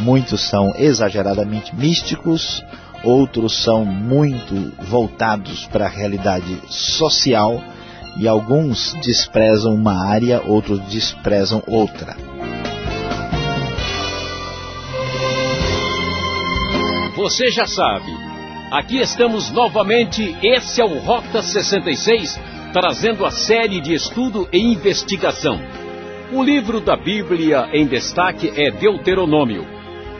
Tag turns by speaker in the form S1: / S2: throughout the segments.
S1: Muitos são exageradamente místicos, outros são muito voltados para a realidade social e alguns desprezam uma área, outros desprezam outra.
S2: Você já sabe, aqui estamos novamente, esse é o Rota 66, trazendo a série de estudo e investigação. O livro da Bíblia em destaque é Deuteronômio.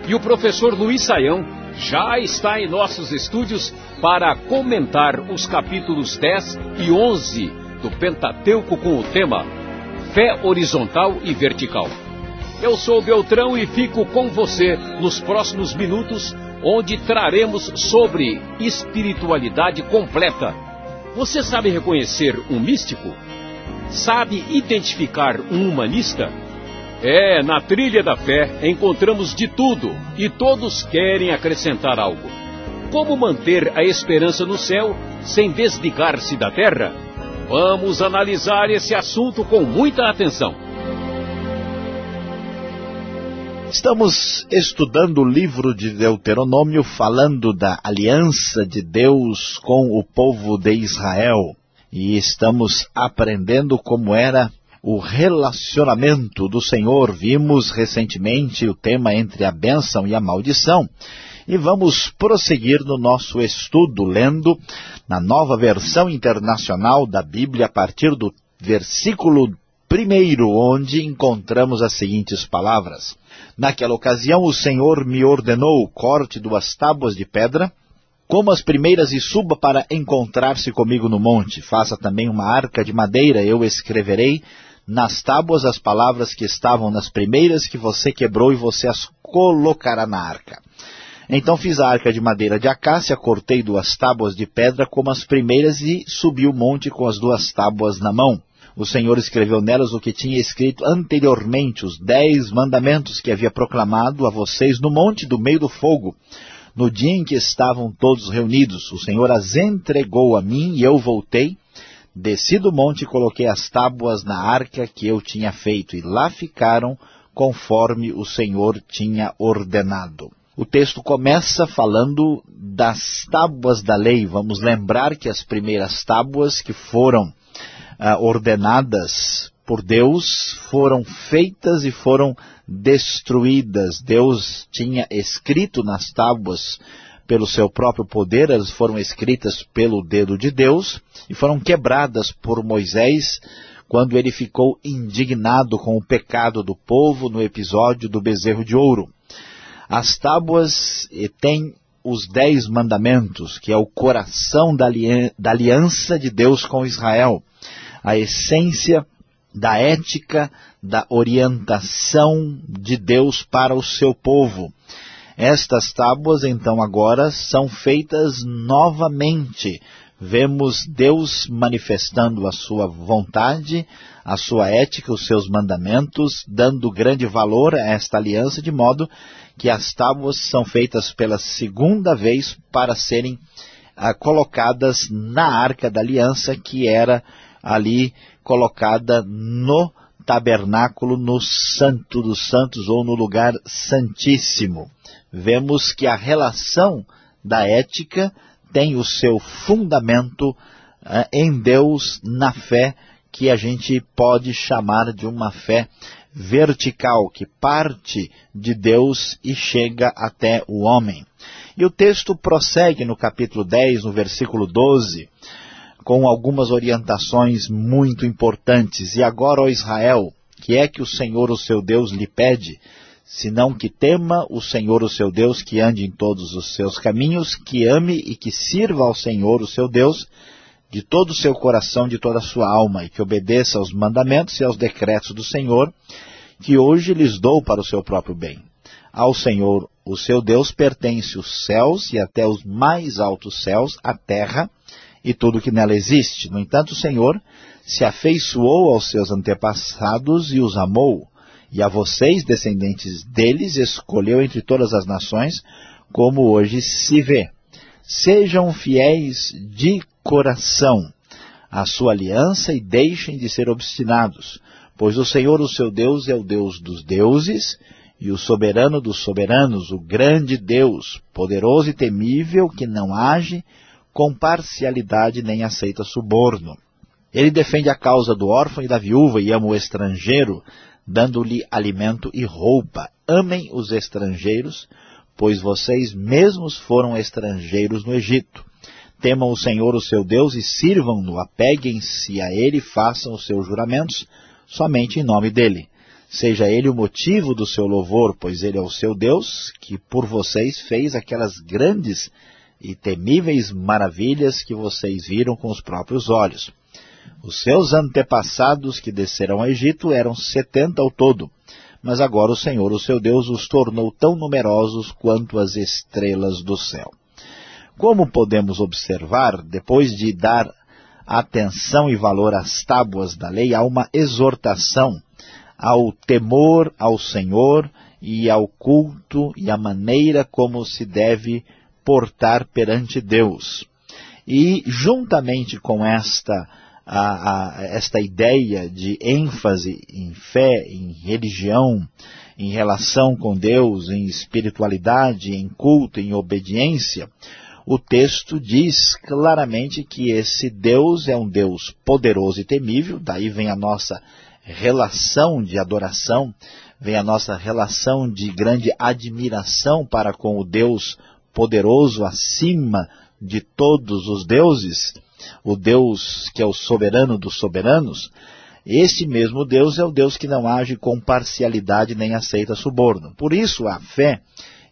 S2: E o professor Luiz Saião já está em nossos estúdios para comentar os capítulos 10 e 11 do Pentateuco com o tema Fé Horizontal e Vertical. Eu sou Beltrão e fico com você nos próximos minutos, onde traremos sobre espiritualidade completa. Você sabe reconhecer um místico? Sabe identificar um humanista? É, na trilha da fé encontramos de tudo e todos querem acrescentar algo. Como manter a esperança no céu sem desligar-se da terra? Vamos analisar esse assunto com muita atenção.
S1: Estamos estudando o livro de Deuteronômio falando da aliança de Deus com o povo de Israel. E estamos aprendendo como era o relacionamento do Senhor. Vimos recentemente o tema entre a bênção e a maldição. E vamos prosseguir no nosso estudo, lendo na nova versão internacional da Bíblia, a partir do versículo primeiro, onde encontramos as seguintes palavras. Naquela ocasião, o Senhor me ordenou corte duas tábuas de pedra, como as primeiras e suba para encontrar-se comigo no monte. Faça também uma arca de madeira, eu escreverei nas tábuas as palavras que estavam nas primeiras que você quebrou e você as colocará na arca. Então fiz a arca de madeira de acácia, cortei duas tábuas de pedra como as primeiras e subi o monte com as duas tábuas na mão. O Senhor escreveu nelas o que tinha escrito anteriormente, os dez mandamentos que havia proclamado a vocês no monte do meio do fogo, no dia em que estavam todos reunidos. O Senhor as entregou a mim e eu voltei Desci do monte e coloquei as tábuas na arca que eu tinha feito, e lá ficaram conforme o Senhor tinha ordenado. O texto começa falando das tábuas da lei. Vamos lembrar que as primeiras tábuas que foram ah, ordenadas por Deus foram feitas e foram destruídas. Deus tinha escrito nas tábuas pelo seu próprio poder, elas foram escritas pelo dedo de Deus e foram quebradas por Moisés quando ele ficou indignado com o pecado do povo no episódio do bezerro de ouro. As tábuas têm os dez mandamentos, que é o coração da aliança de Deus com Israel, a essência da ética, da orientação de Deus para o seu povo. Estas tábuas, então, agora são feitas novamente. Vemos Deus manifestando a sua vontade, a sua ética, os seus mandamentos, dando grande valor a esta aliança, de modo que as tábuas são feitas pela segunda vez para serem ah, colocadas na arca da aliança, que era ali colocada no tabernáculo, no santo dos santos ou no lugar santíssimo vemos que a relação da ética tem o seu fundamento uh, em Deus, na fé, que a gente pode chamar de uma fé vertical, que parte de Deus e chega até o homem. E o texto prossegue no capítulo 10, no versículo 12, com algumas orientações muito importantes. E agora, ó Israel, que é que o Senhor, o seu Deus, lhe pede? Senão que tema o Senhor o seu Deus, que ande em todos os seus caminhos, que ame e que sirva ao Senhor o seu Deus de todo o seu coração, de toda a sua alma, e que obedeça aos mandamentos e aos decretos do Senhor, que hoje lhes dou para o seu próprio bem. Ao Senhor, o seu Deus, pertence os céus e até os mais altos céus, a terra e tudo que nela existe. No entanto, o Senhor se afeiçoou aos seus antepassados e os amou, e a vocês, descendentes deles, escolheu entre todas as nações, como hoje se vê. Sejam fiéis de coração à sua aliança e deixem de ser obstinados, pois o Senhor, o seu Deus, é o Deus dos deuses e o soberano dos soberanos, o grande Deus, poderoso e temível, que não age com parcialidade nem aceita suborno. Ele defende a causa do órfão e da viúva e ama o estrangeiro, dando-lhe alimento e roupa. Amem os estrangeiros, pois vocês mesmos foram estrangeiros no Egito. Temam o Senhor, o seu Deus, e sirvam-no, apeguem-se a ele, façam os seus juramentos, somente em nome dele. Seja ele o motivo do seu louvor, pois ele é o seu Deus, que por vocês fez aquelas grandes e temíveis maravilhas que vocês viram com os próprios olhos. Os seus antepassados que desceram ao Egito eram setenta ao todo, mas agora o Senhor, o seu Deus, os tornou tão numerosos quanto as estrelas do céu. Como podemos observar, depois de dar atenção e valor às tábuas da lei, há uma exortação ao temor ao Senhor e ao culto e à maneira como se deve portar perante Deus. E juntamente com esta, a, a, esta ideia de ênfase em fé, em religião, em relação com Deus, em espiritualidade, em culto, em obediência, o texto diz claramente que esse Deus é um Deus poderoso e temível, daí vem a nossa relação de adoração, vem a nossa relação de grande admiração para com o Deus poderoso acima de todos os deuses, o Deus que é o soberano dos soberanos, este mesmo Deus é o Deus que não age com parcialidade nem aceita suborno. Por isso a fé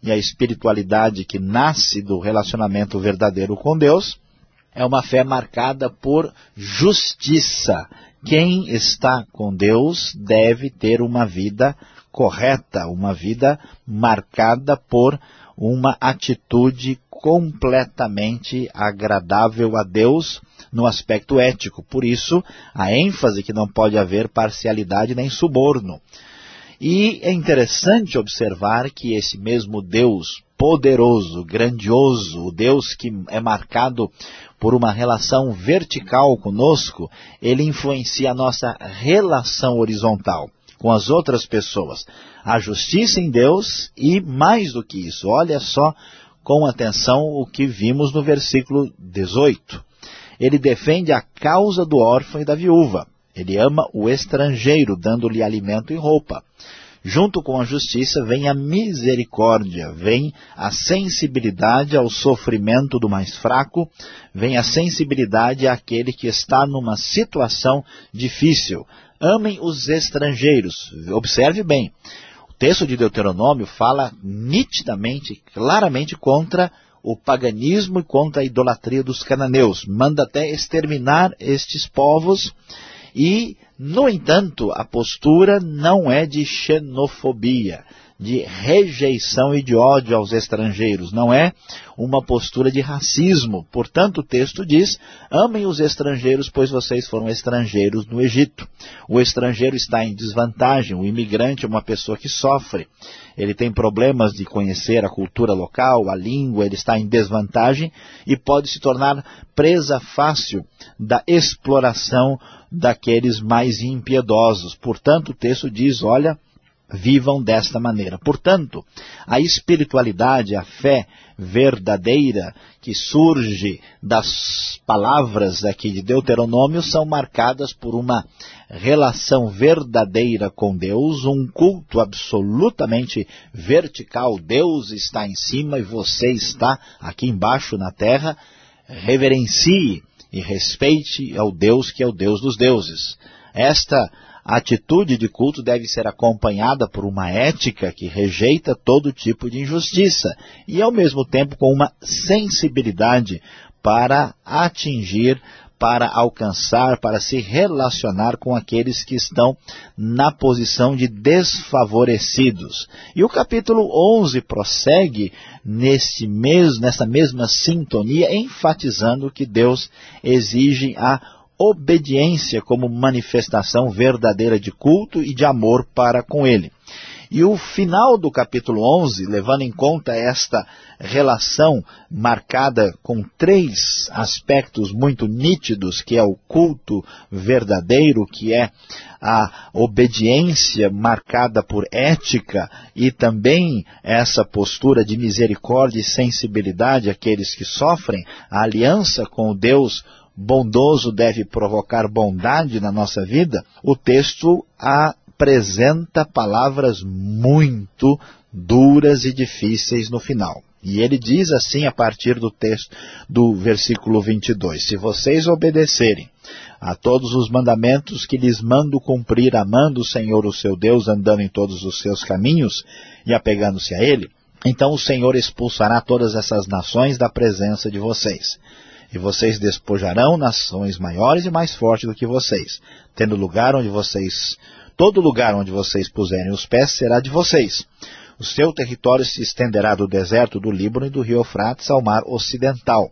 S1: e a espiritualidade que nasce do relacionamento verdadeiro com Deus, é uma fé marcada por justiça. Quem está com Deus deve ter uma vida correta, uma vida marcada por uma atitude completamente agradável a Deus no aspecto ético. Por isso, a ênfase que não pode haver parcialidade nem suborno. E é interessante observar que esse mesmo Deus poderoso, grandioso, o Deus que é marcado por uma relação vertical conosco, ele influencia a nossa relação horizontal com as outras pessoas. A justiça em Deus e mais do que isso, olha só com atenção o que vimos no versículo 18. Ele defende a causa do órfão e da viúva. Ele ama o estrangeiro, dando-lhe alimento e roupa. Junto com a justiça vem a misericórdia, vem a sensibilidade ao sofrimento do mais fraco, vem a sensibilidade àquele que está numa situação difícil. Amem os estrangeiros. Observe bem, o texto de Deuteronômio fala nitidamente, claramente contra o paganismo e contra a idolatria dos cananeus. Manda até exterminar estes povos e, no entanto, a postura não é de xenofobia, de rejeição e de ódio aos estrangeiros, não é uma postura de racismo. Portanto, o texto diz, amem os estrangeiros, pois vocês foram estrangeiros no Egito. O estrangeiro está em desvantagem, o imigrante é uma pessoa que sofre. Ele tem problemas de conhecer a cultura local, a língua, ele está em desvantagem e pode se tornar presa fácil da exploração daqueles mais impiedosos. Portanto, o texto diz, olha, vivam desta maneira. Portanto, a espiritualidade, a fé verdadeira que surge das palavras aqui de Deuteronômio são marcadas por uma relação verdadeira com Deus, um culto absolutamente vertical. Deus está em cima e você está aqui embaixo na terra. Reverencie e respeite ao Deus que é o Deus dos deuses. Esta a atitude de culto deve ser acompanhada por uma ética que rejeita todo tipo de injustiça e, ao mesmo tempo, com uma sensibilidade para atingir, para alcançar, para se relacionar com aqueles que estão na posição de desfavorecidos. E o capítulo 11 prossegue nesse mesmo, nessa mesma sintonia, enfatizando que Deus exige a obediência como manifestação verdadeira de culto e de amor para com ele. E o final do capítulo 11, levando em conta esta relação marcada com três aspectos muito nítidos, que é o culto verdadeiro, que é a obediência marcada por ética e também essa postura de misericórdia e sensibilidade àqueles que sofrem, a aliança com o Deus bondoso deve provocar bondade na nossa vida, o texto apresenta palavras muito duras e difíceis no final. E ele diz assim a partir do texto do versículo 22, Se vocês obedecerem a todos os mandamentos que lhes mando cumprir, amando o Senhor o seu Deus, andando em todos os seus caminhos e apegando-se a Ele, então o Senhor expulsará todas essas nações da presença de vocês. E vocês despojarão nações maiores e mais fortes do que vocês, tendo lugar onde vocês, todo lugar onde vocês puserem os pés será de vocês. O seu território se estenderá do deserto do Líbano e do rio Eufrates ao mar ocidental,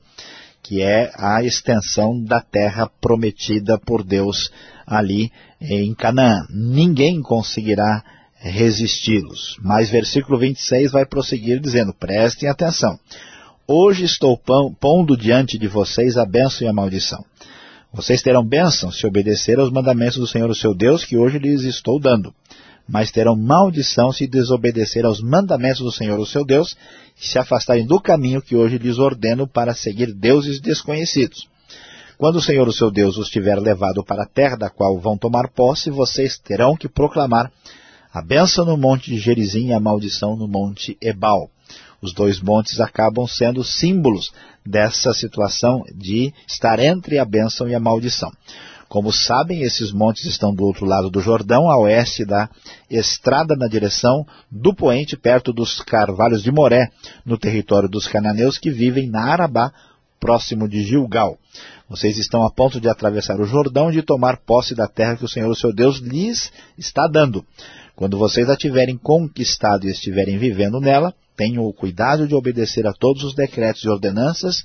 S1: que é a extensão da terra prometida por Deus ali em Canaã. Ninguém conseguirá resisti-los. Mas versículo 26 vai prosseguir dizendo, prestem atenção. Hoje estou pondo diante de vocês a bênção e a maldição. Vocês terão bênção se obedecer aos mandamentos do Senhor, o seu Deus, que hoje lhes estou dando. Mas terão maldição se desobedecer aos mandamentos do Senhor, o seu Deus, e se afastarem do caminho que hoje lhes ordeno para seguir deuses desconhecidos. Quando o Senhor, o seu Deus, os tiver levado para a terra da qual vão tomar posse, vocês terão que proclamar a bênção no monte de Gerizim e a maldição no monte Ebal. Os dois montes acabam sendo símbolos dessa situação de estar entre a bênção e a maldição. Como sabem, esses montes estão do outro lado do Jordão, a oeste da estrada na direção do poente, perto dos carvalhos de Moré, no território dos cananeus que vivem na Arabá, próximo de Gilgal. Vocês estão a ponto de atravessar o Jordão e de tomar posse da terra que o Senhor, o seu Deus, lhes está dando. Quando vocês a tiverem conquistado e estiverem vivendo nela, tenham o cuidado de obedecer a todos os decretos e ordenanças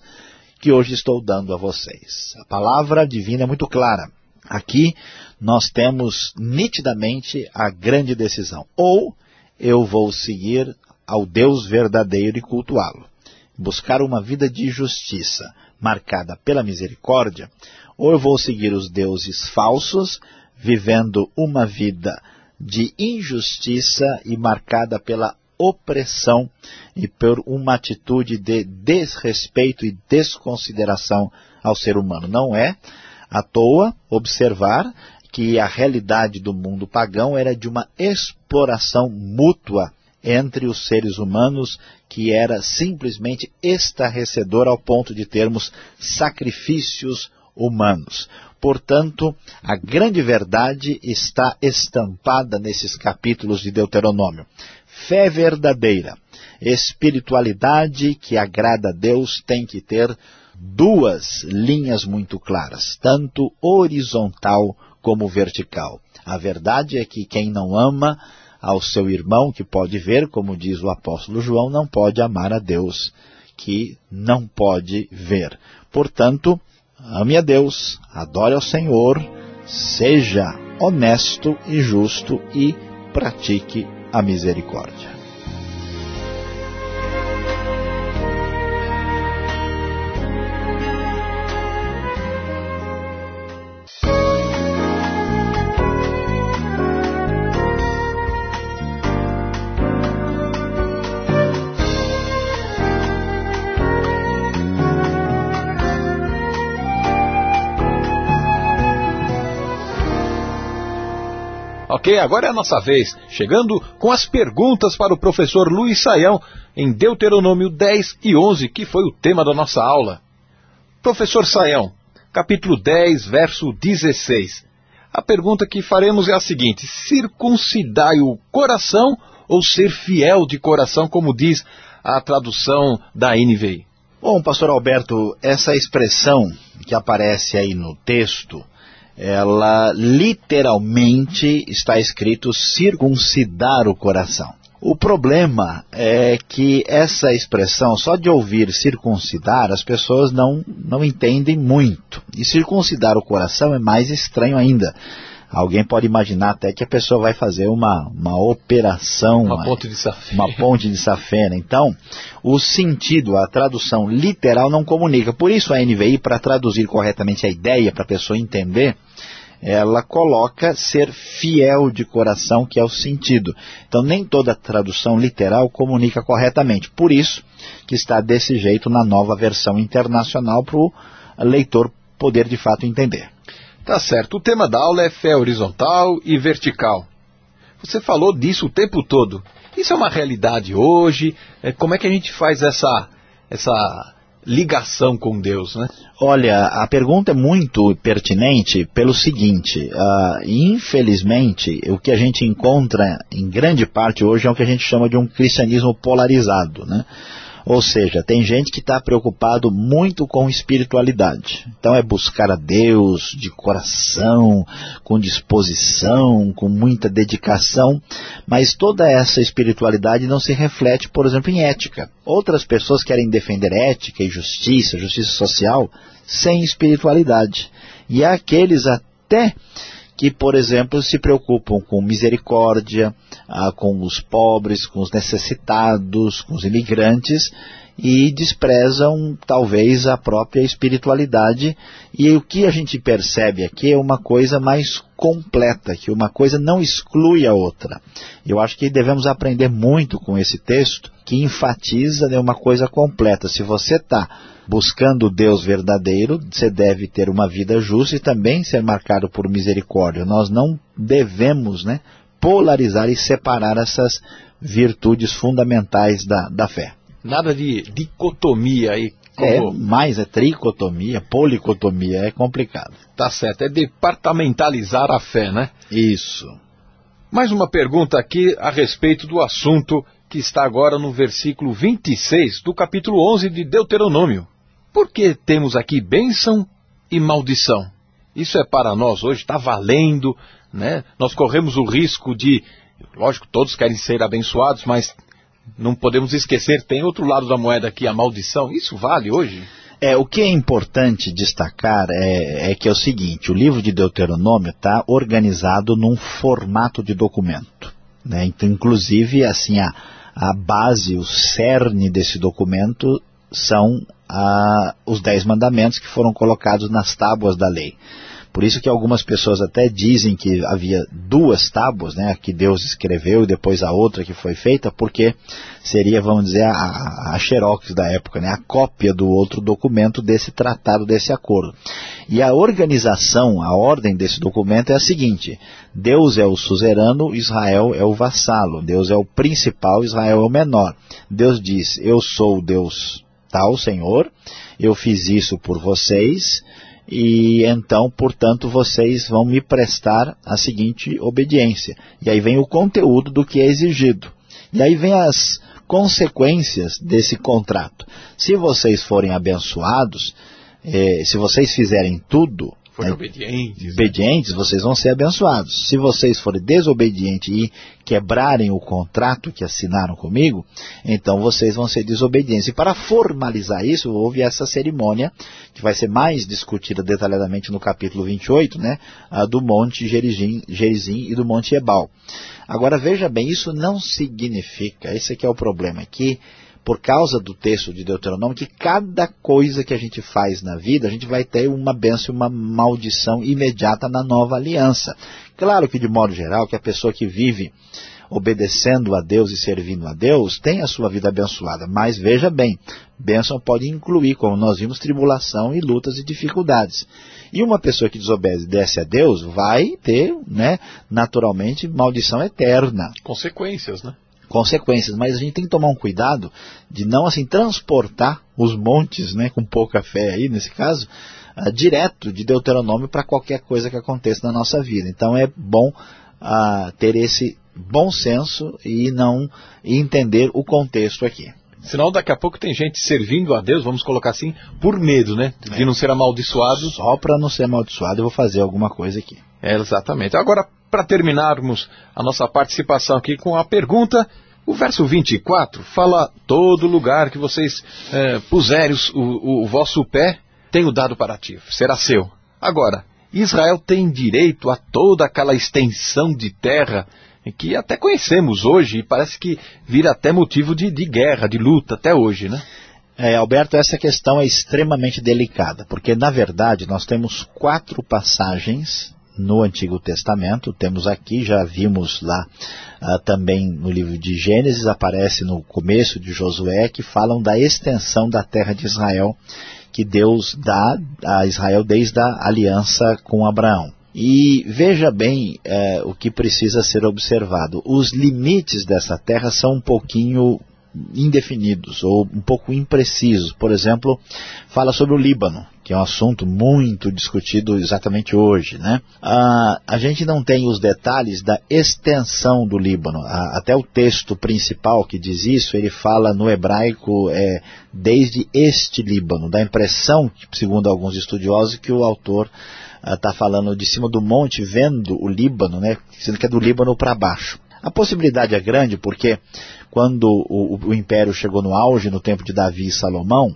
S1: que hoje estou dando a vocês. A palavra divina é muito clara. Aqui nós temos nitidamente a grande decisão. Ou eu vou seguir ao Deus verdadeiro e cultuá-lo. Buscar uma vida de justiça, marcada pela misericórdia, ou eu vou seguir os deuses falsos, vivendo uma vida de injustiça e marcada pela opressão e por uma atitude de desrespeito e desconsideração ao ser humano. Não é à toa observar que a realidade do mundo pagão era de uma exploração mútua entre os seres humanos que era simplesmente estarrecedor ao ponto de termos sacrifícios humanos. Portanto, a grande verdade está estampada nesses capítulos de Deuteronômio fé verdadeira, espiritualidade que agrada a Deus tem que ter duas linhas muito claras, tanto horizontal como vertical. A verdade é que quem não ama ao seu irmão, que pode ver, como diz o apóstolo João, não pode amar a Deus, que não pode ver. Portanto, ame a Deus, adore ao Senhor, seja honesto e justo e pratique a misericórdia.
S2: Ok, agora é a nossa vez, chegando com as perguntas para o professor Luiz Saião, em Deuteronômio 10 e 11, que foi o tema da nossa aula. Professor Saião, capítulo 10, verso 16. A pergunta que faremos é a seguinte, circuncidai o coração ou ser fiel de coração, como diz a tradução da NVI?
S1: Bom, pastor Alberto, essa expressão que aparece aí no texto, ela literalmente está escrito circuncidar o coração. O problema é que essa expressão, só de ouvir circuncidar, as pessoas não, não entendem muito. E circuncidar o coração é mais estranho ainda. alguém pode imaginar até que a pessoa vai fazer uma, uma operação.
S3: Uma ponte de safena.
S1: Uma ponte de safena. Então, o sentido, a tradução literal não comunica. Por isso a NVI, para traduzir corretamente a ideia, para a pessoa entender, ela coloca ser fiel de coração, que é o sentido. Então nem toda tradução literal comunica corretamente. Por isso que está desse jeito na nova versão internacional para o leitor poder de fato entender.
S3: Tá certo. O tema da aula é fé horizontal e vertical. Você falou disso o tempo todo. Isso é uma realidade hoje? É, como é que a gente faz essa, essa ligação com Deus, né?
S1: Olha, a pergunta é muito pertinente pelo seguinte, uh, infelizmente, o que a gente encontra em grande parte hoje é o que a gente chama de um cristianismo polarizado, né? Ou seja, tem gente que está preocupado muito com espiritualidade. Então é buscar a Deus de coração, com disposição, com muita dedicação, mas toda essa espiritualidade não se reflete, por exemplo, em ética. Outras pessoas querem defender ética e justiça, justiça social, sem espiritualidade. E há aqueles até que, por exemplo, se preocupam com misericórdia, ah, com os pobres, com os necessitados, com os imigrantes, e desprezam talvez a própria espiritualidade. E o que a gente percebe aqui é uma coisa mais completa, que uma coisa não exclui a outra. Eu acho que devemos aprender muito com esse texto, que enfatiza né, uma coisa completa. Se você está buscando o Deus verdadeiro, você deve ter uma vida justa e também ser marcado por misericórdia. Nós não devemos né, polarizar e separar essas virtudes fundamentais da, da fé.
S3: Nada de dicotomia aí.
S1: Como... É, mais é tricotomia, policotomia, é complicado.
S3: Tá certo, é departamentalizar a fé, né?
S1: Isso.
S3: Mais uma pergunta aqui a respeito do assunto que está agora no versículo 26 do capítulo 11 de Deuteronômio. Por que temos aqui bênção e maldição? Isso é para nós hoje, está valendo, né? Nós corremos o risco de, lógico, todos querem ser abençoados, mas não podemos esquecer, tem outro lado da moeda aqui, a maldição. Isso vale hoje?
S1: É, o que é importante destacar é, é que é o seguinte, o livro de Deuteronômio está organizado num formato de documento. Né? Então, inclusive, assim, a, a base, o cerne desse documento são ah, os dez mandamentos que foram colocados nas tábuas da lei. Por isso que algumas pessoas até dizem que havia duas tábuas, né, que Deus escreveu e depois a outra que foi feita, porque seria, vamos dizer, a, a xerox da época, né, a cópia do outro documento desse tratado, desse acordo. E a organização, a ordem desse documento é a seguinte, Deus é o suzerano, Israel é o vassalo, Deus é o principal, Israel é o menor. Deus diz, eu sou Deus tal, Senhor, eu fiz isso por vocês, e então, portanto, vocês vão me prestar a seguinte obediência. E aí vem o conteúdo do que é exigido. E aí vem as consequências desse contrato. Se vocês forem abençoados, eh, se vocês fizerem tudo
S3: forem obedientes,
S1: obedientes, vocês vão ser abençoados. Se vocês forem desobedientes e quebrarem o contrato que assinaram comigo, então vocês vão ser desobedientes. E para formalizar isso, houve essa cerimônia, que vai ser mais discutida detalhadamente no capítulo 28, né, do Monte Gerizim, Gerizim e do Monte Ebal. Agora veja bem, isso não significa, esse aqui é o problema, que por causa do texto de Deuteronômio, que cada coisa que a gente faz na vida, a gente vai ter uma bênção e uma maldição imediata na nova aliança. Claro que, de modo geral, que a pessoa que vive obedecendo a Deus e servindo a Deus, tem a sua vida abençoada. Mas veja bem, bênção pode incluir, como nós vimos, tribulação e lutas e dificuldades. E uma pessoa que desobedece a Deus vai ter, né, naturalmente, maldição eterna.
S3: Consequências, né?
S1: Consequências, mas a gente tem que tomar um cuidado de não assim transportar os montes, né, com pouca fé aí nesse caso, uh, direto de Deuteronômio para qualquer coisa que aconteça na nossa vida. Então é bom uh, ter esse bom senso e não e entender o contexto aqui.
S3: Senão daqui a pouco tem gente servindo a Deus, vamos colocar assim, por medo, né? De é. não ser amaldiçoado.
S1: Só para não ser amaldiçoado eu vou fazer alguma coisa aqui.
S3: É, exatamente. Agora, para terminarmos a nossa participação aqui com a pergunta, o verso 24 fala: todo lugar que vocês é, puserem o, o, o vosso pé, tenho dado para ti, será seu. Agora, Israel tem direito a toda aquela extensão de terra que até conhecemos hoje e parece que vira até motivo de, de guerra, de luta até hoje, né?
S1: É, Alberto, essa questão é extremamente delicada, porque na verdade nós temos quatro passagens no Antigo Testamento, temos aqui, já vimos lá uh, também no livro de Gênesis, aparece no começo de Josué, que falam da extensão da terra de Israel, que Deus dá a Israel desde a aliança com Abraão. E veja bem eh, o que precisa ser observado. Os limites dessa terra são um pouquinho indefinidos ou um pouco imprecisos. Por exemplo, fala sobre o Líbano, que é um assunto muito discutido exatamente hoje. Né? Ah, a gente não tem os detalhes da extensão do Líbano. Ah, até o texto principal que diz isso, ele fala no hebraico é, desde este Líbano. Dá a impressão, segundo alguns estudiosos, que o autor está ah, falando de cima do monte, vendo o Líbano, né, sendo que é do Líbano para baixo. A possibilidade é grande porque quando o, o, império chegou no auge, no tempo de Davi e Salomão,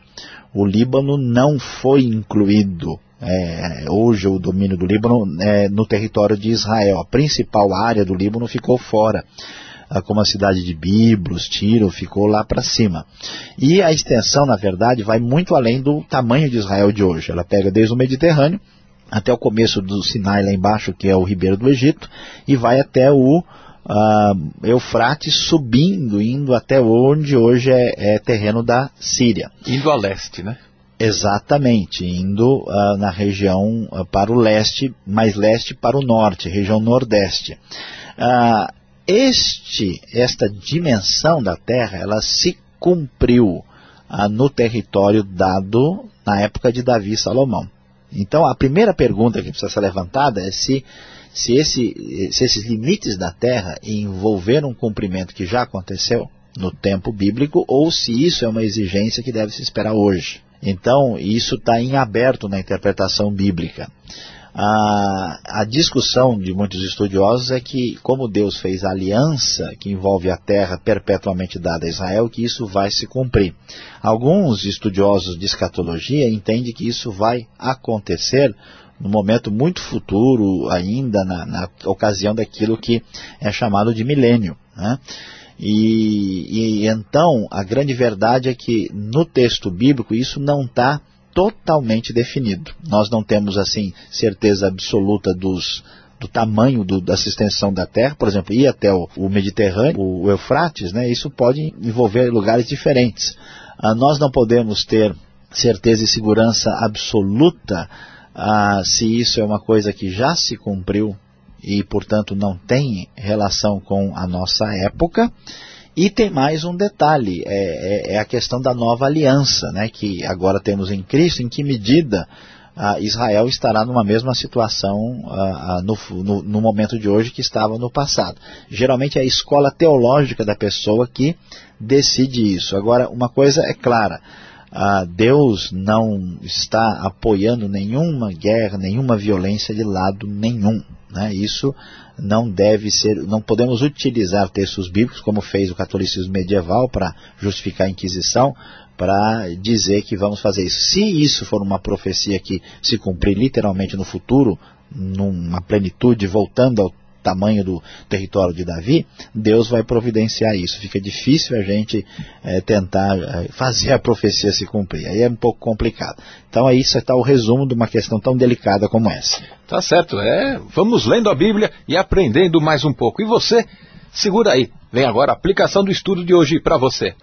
S1: o Líbano não foi incluído é, hoje o domínio do Líbano é, no território de Israel. A principal área do Líbano ficou fora, como a cidade de Biblos, Tiro, ficou lá para cima. E a extensão, na verdade, vai muito além do tamanho de Israel de hoje. Ela pega desde o Mediterrâneo até o começo do Sinai lá embaixo, que é o Ribeiro do Egito, e vai até o uh, Eufrates subindo, indo até onde hoje é, é, terreno da Síria.
S3: Indo a leste, né?
S1: Exatamente, indo uh, na região uh, para o leste, mais leste para o norte, região nordeste. este, esta dimensão da Terra, ela se cumpriu no território dado na época de Davi e Salomão. Então, a primeira pergunta que precisa ser levantada é se se, esse, se esses limites da terra envolveram um cumprimento que já aconteceu no tempo bíblico ou se isso é uma exigência que deve se esperar hoje. Então, isso está em aberto na interpretação bíblica. A, a, discussão de muitos estudiosos é que, como Deus fez a aliança que envolve a terra perpetuamente dada a Israel, que isso vai se cumprir. Alguns estudiosos de escatologia entendem que isso vai acontecer no momento muito futuro ainda, na, na ocasião daquilo que é chamado de milênio. Né? E, e, então a grande verdade é que no texto bíblico isso não está totalmente definido. Nós não temos assim certeza absoluta dos, do tamanho do, da extensão da Terra, por exemplo, ir até o, o Mediterrâneo, o, o, Eufrates, né, isso pode envolver lugares diferentes. Ah, nós não podemos ter certeza e segurança absoluta ah, se isso é uma coisa que já se cumpriu e, portanto, não tem relação com a nossa época. E tem mais um detalhe, é, é, é a questão da nova aliança, né, que agora temos em Cristo, em que medida ah, Israel estará numa mesma situação ah, ah no, no, no, momento de hoje que estava no passado. Geralmente é a escola teológica da pessoa que decide isso. Agora, uma coisa é clara, Deus não está apoiando nenhuma guerra, nenhuma violência de lado nenhum. Né? Isso não deve ser, não podemos utilizar textos bíblicos, como fez o catolicismo medieval, para justificar a Inquisição, para dizer que vamos fazer isso. Se isso for uma profecia que se cumprir literalmente no futuro, numa plenitude, voltando ao tamanho do território de Davi, Deus vai providenciar isso. Fica difícil a gente é, tentar é, fazer a profecia se cumprir. Aí é um pouco complicado. Então aí está o resumo de uma questão tão delicada como essa.
S3: Tá certo, é. Vamos lendo a Bíblia e aprendendo mais um pouco. E você, segura aí. Vem agora a aplicação do estudo de hoje para você.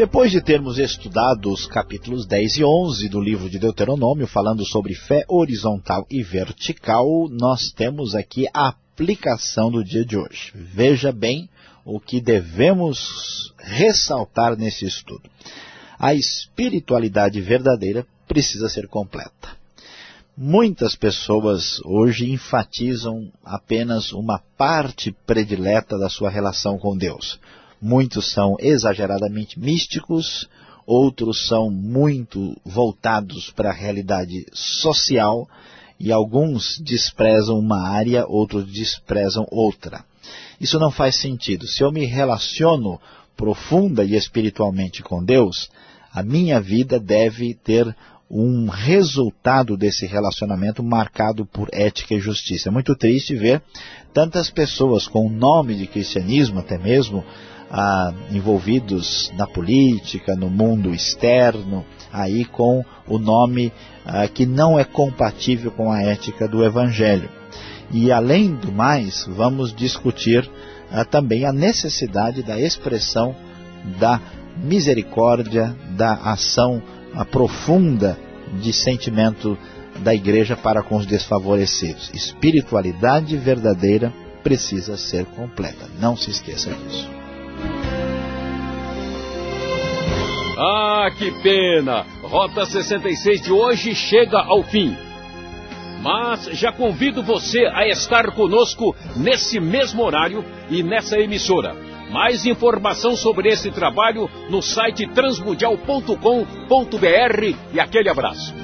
S1: Depois de termos estudado os capítulos 10 e 11 do livro de Deuteronômio, falando sobre fé horizontal e vertical, nós temos aqui a aplicação do dia de hoje. Veja bem o que devemos ressaltar nesse estudo. A espiritualidade verdadeira precisa ser completa. Muitas pessoas hoje enfatizam apenas uma parte predileta da sua relação com Deus. Muitos são exageradamente místicos, outros são muito voltados para a realidade social e alguns desprezam uma área, outros desprezam outra. Isso não faz sentido. Se eu me relaciono profunda e espiritualmente com Deus, a minha vida deve ter um resultado desse relacionamento marcado por ética e justiça. É muito triste ver tantas pessoas com o nome de cristianismo, até mesmo ah, envolvidos na política, no mundo externo, aí com o nome ah, que não é compatível com a ética do Evangelho. E além do mais, vamos discutir ah, também a necessidade da expressão da misericórdia, da ação profunda de sentimento da igreja para com os desfavorecidos. Espiritualidade verdadeira precisa ser completa. Não se esqueça disso.
S2: Ah, que pena! Rota 66 de hoje chega ao fim. Mas já convido você a estar conosco nesse mesmo horário e nessa emissora. Mais informação sobre esse trabalho no site transmundial.com.br e aquele abraço.